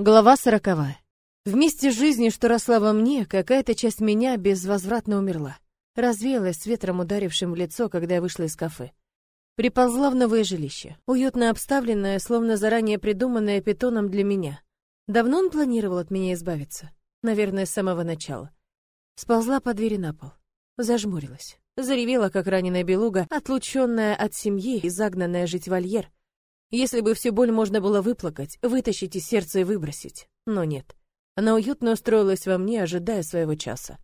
Глава сороковая. Вместе с жизнью, что росла во мне, какая-то часть меня безвозвратно умерла. Развеялась с ветром, ударившим в лицо, когда я вышла из кафе. Приползла в новое жилище, уютно обставленное, словно заранее придуманное питоном для меня. Давно он планировал от меня избавиться? Наверное, с самого начала. Сползла по двери на пол. Зажмурилась. Заревела, как раненая белуга, отлученная от семьи и загнанная жить вольер. Если бы всю боль можно было выплакать, вытащить из сердца и выбросить. Но нет. Она уютно устроилась во мне, ожидая своего часа.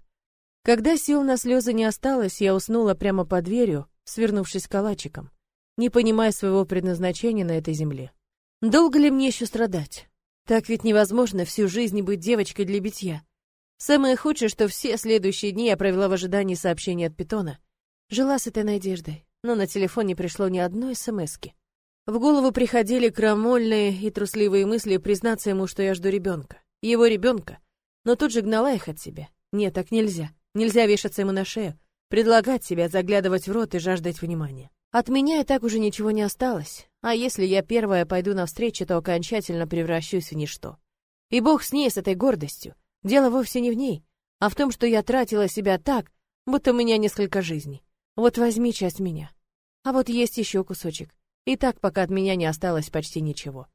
Когда сил на слезы не осталось, я уснула прямо под дверью, свернувшись калачиком, не понимая своего предназначения на этой земле. Долго ли мне еще страдать? Так ведь невозможно всю жизнь быть девочкой для битья. Самое худшее, что все следующие дни я провела в ожидании сообщения от Питона. Жила с этой надеждой, но на телефон не пришло ни одной смски. В голову приходили крамольные и трусливые мысли признаться ему, что я жду ребенка. Его ребенка. Но тут же гнала их от себя. Нет, так нельзя. Нельзя вешаться ему на шею, предлагать себя, заглядывать в рот и жаждать внимания. От меня и так уже ничего не осталось. А если я первая пойду навстречу, то окончательно превращусь в ничто. И бог с ней, с этой гордостью. Дело вовсе не в ней, а в том, что я тратила себя так, будто у меня несколько жизней. Вот возьми часть меня. А вот есть еще кусочек. И так, пока от меня не осталось почти ничего.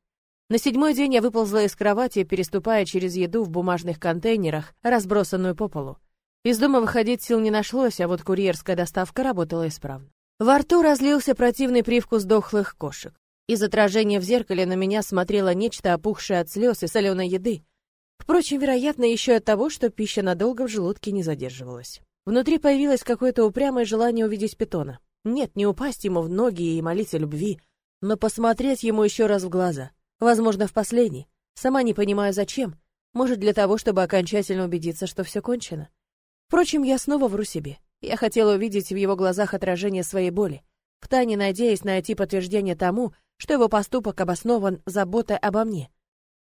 На седьмой день я выползла из кровати, переступая через еду в бумажных контейнерах, разбросанную по полу. Из дома выходить сил не нашлось, а вот курьерская доставка работала исправно. Во рту разлился противный привкус дохлых кошек. Из отражения в зеркале на меня смотрело нечто опухшее от слез и соленой еды. Впрочем, вероятно, еще от того, что пища надолго в желудке не задерживалась. Внутри появилось какое-то упрямое желание увидеть питона. Нет, не упасть ему в ноги и молить о любви, но посмотреть ему еще раз в глаза. Возможно, в последний. Сама не понимаю, зачем. Может, для того, чтобы окончательно убедиться, что все кончено. Впрочем, я снова вру себе. Я хотела увидеть в его глазах отражение своей боли, втайне надеясь найти подтверждение тому, что его поступок обоснован заботой обо мне,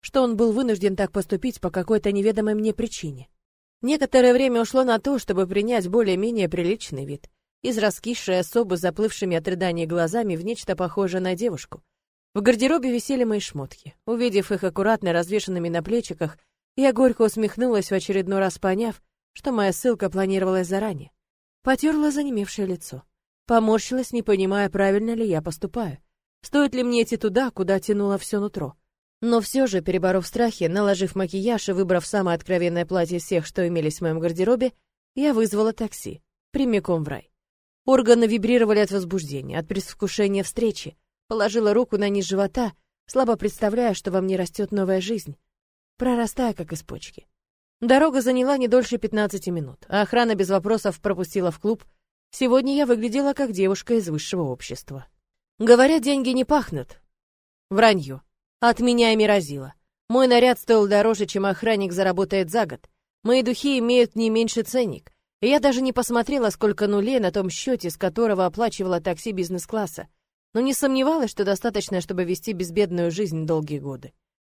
что он был вынужден так поступить по какой-то неведомой мне причине. Некоторое время ушло на то, чтобы принять более-менее приличный вид из раскисшей особы, заплывшими от рыданий глазами, в нечто похожее на девушку. В гардеробе висели мои шмотки. Увидев их аккуратно развешанными на плечиках, я горько усмехнулась в очередной раз, поняв, что моя ссылка планировалась заранее. Потерла занемевшее лицо. Поморщилась, не понимая, правильно ли я поступаю. Стоит ли мне идти туда, куда тянуло все нутро? Но все же, переборов страхи, наложив макияж и выбрав самое откровенное платье из всех, что имелись в моем гардеробе, я вызвала такси, прямиком в рай. Органы вибрировали от возбуждения, от предвкушения встречи. Положила руку на низ живота, слабо представляя, что во мне растет новая жизнь, прорастая, как из почки. Дорога заняла не дольше 15 минут, а охрана без вопросов пропустила в клуб. Сегодня я выглядела как девушка из высшего общества. Говорят, деньги не пахнут. Вранье. От меня и разило. Мой наряд стоил дороже, чем охранник заработает за год. Мои духи имеют не меньше ценник. Я даже не посмотрела, сколько нулей на том счете, с которого оплачивала такси бизнес-класса, но не сомневалась, что достаточно, чтобы вести безбедную жизнь долгие годы.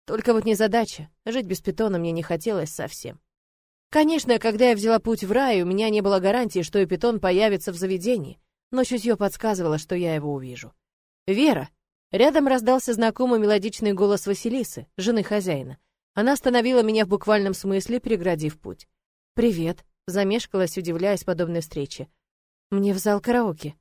Только вот незадача, жить без питона мне не хотелось совсем. Конечно, когда я взяла путь в рай, у меня не было гарантии, что и питон появится в заведении, но чутье подсказывало, что я его увижу. «Вера!» Рядом раздался знакомый мелодичный голос Василисы, жены хозяина. Она остановила меня в буквальном смысле, преградив путь. «Привет», Замешкалась, удивляясь подобной встрече. «Мне в зал караоке».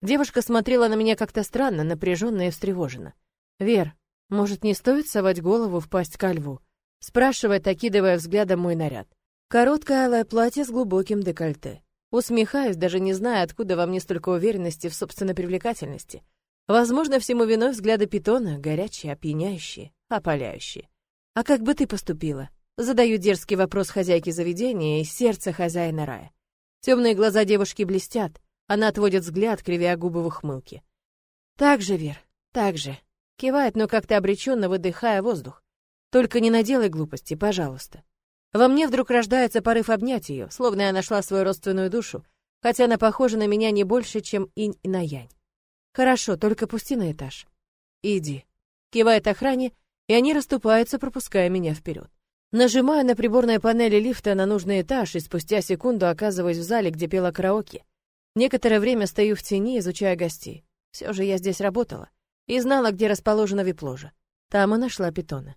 Девушка смотрела на меня как-то странно, напряженно и встревоженно. «Вер, может, не стоит совать голову в пасть ко льву?» Спрашивает, окидывая взглядом мой наряд. Короткое алое платье с глубоким декольте. Усмехаюсь, даже не зная, откуда во мне столько уверенности в собственной привлекательности. Возможно, всему виной взгляды питона, горячие, опьяняющие, опаляющие. «А как бы ты поступила?» Задаю дерзкий вопрос хозяйке заведения из сердца хозяина рая. Темные глаза девушки блестят, она отводит взгляд, кривя губы в ухмылке. «Так же, Вер, так же». Кивает, но как-то обреченно выдыхая воздух. «Только не наделай глупости, пожалуйста». Во мне вдруг рождается порыв обнять ее, словно я нашла свою родственную душу, хотя она похожа на меня не больше, чем инь и на янь. «Хорошо, только пусти на этаж». «Иди». Кивает охране, и они расступаются, пропуская меня вперед. Нажимаю на приборной панели лифта на нужный этаж и спустя секунду оказываюсь в зале, где пела караоке. Некоторое время стою в тени, изучая гостей. Все же я здесь работала и знала, где расположена вип-ложа. Там и нашла питона.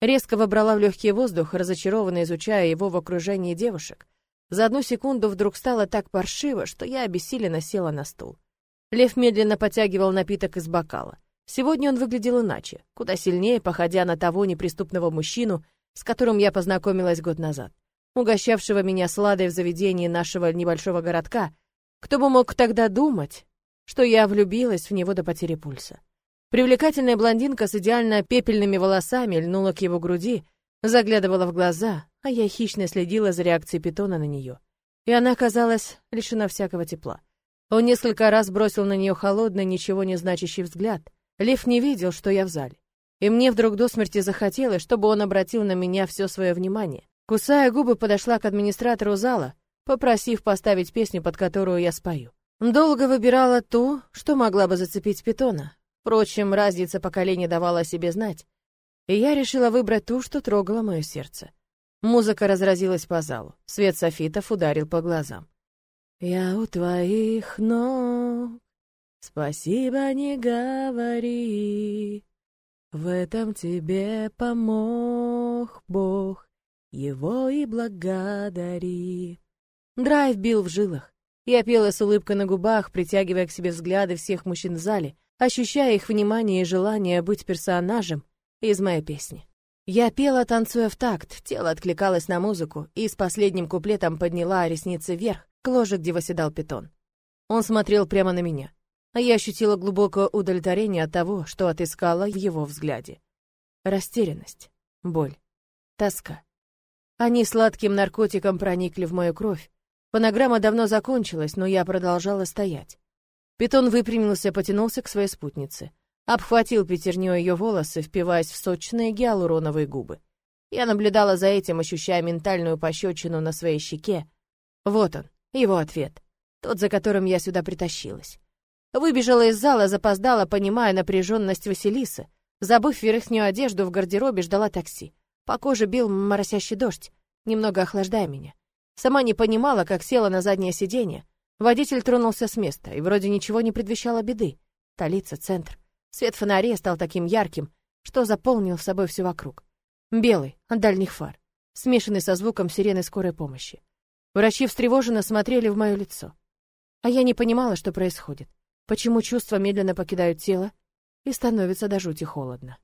Резко вобрала в легкий воздух, разочарованно изучая его в окружении девушек. За одну секунду вдруг стало так паршиво, что я обессиленно села на стул. Лев медленно потягивал напиток из бокала. Сегодня он выглядел иначе, куда сильнее, походя на того неприступного мужчину, с которым я познакомилась год назад, угощавшего меня сладой в заведении нашего небольшого городка. Кто бы мог тогда думать, что я влюбилась в него до потери пульса. Привлекательная блондинка с идеально пепельными волосами льнула к его груди, заглядывала в глаза, а я хищно следила за реакцией питона на нее. И она казалась лишена всякого тепла. Он несколько раз бросил на нее холодный, ничего не значащий взгляд. Лев не видел, что я в зале. И мне вдруг до смерти захотелось, чтобы он обратил на меня все свое внимание. Кусая губы, подошла к администратору зала, попросив поставить песню, под которую я спою. Долго выбирала ту, что могла бы зацепить питона. Впрочем, разница поколений давала о себе знать. И я решила выбрать ту, что трогала мое сердце. Музыка разразилась по залу. Свет софитов ударил по глазам. «Я у твоих ног, спасибо не говори, в этом тебе помог Бог, его и благодари». Драйв бил в жилах. Я пела с улыбкой на губах, притягивая к себе взгляды всех мужчин в зале, ощущая их внимание и желание быть персонажем из моей песни. Я пела, танцуя в такт, тело откликалось на музыку и с последним куплетом подняла ресницы вверх, к ложе, где восседал питон. Он смотрел прямо на меня, а я ощутила глубокое удовлетворение от того, что отыскала в его взгляде. Растерянность, боль, тоска. Они сладким наркотиком проникли в мою кровь, Фонограмма давно закончилась, но я продолжала стоять. Питон выпрямился, потянулся к своей спутнице. Обхватил пятерней ее волосы, впиваясь в сочные гиалуроновые губы. Я наблюдала за этим, ощущая ментальную пощечину на своей щеке. Вот он, его ответ. Тот, за которым я сюда притащилась. Выбежала из зала, запоздала, понимая напряженность Василисы. Забыв верхнюю одежду в гардеробе, ждала такси. По коже бил моросящий дождь, немного охлаждая меня. Сама не понимала, как села на заднее сиденье. Водитель тронулся с места, и вроде ничего не предвещало беды. Столица, центр. Свет фонарей стал таким ярким, что заполнил собой все вокруг. Белый, от дальних фар, смешанный со звуком сирены скорой помощи. Врачи встревоженно смотрели в мое лицо. А я не понимала, что происходит. Почему чувства медленно покидают тело и становится до жути холодно.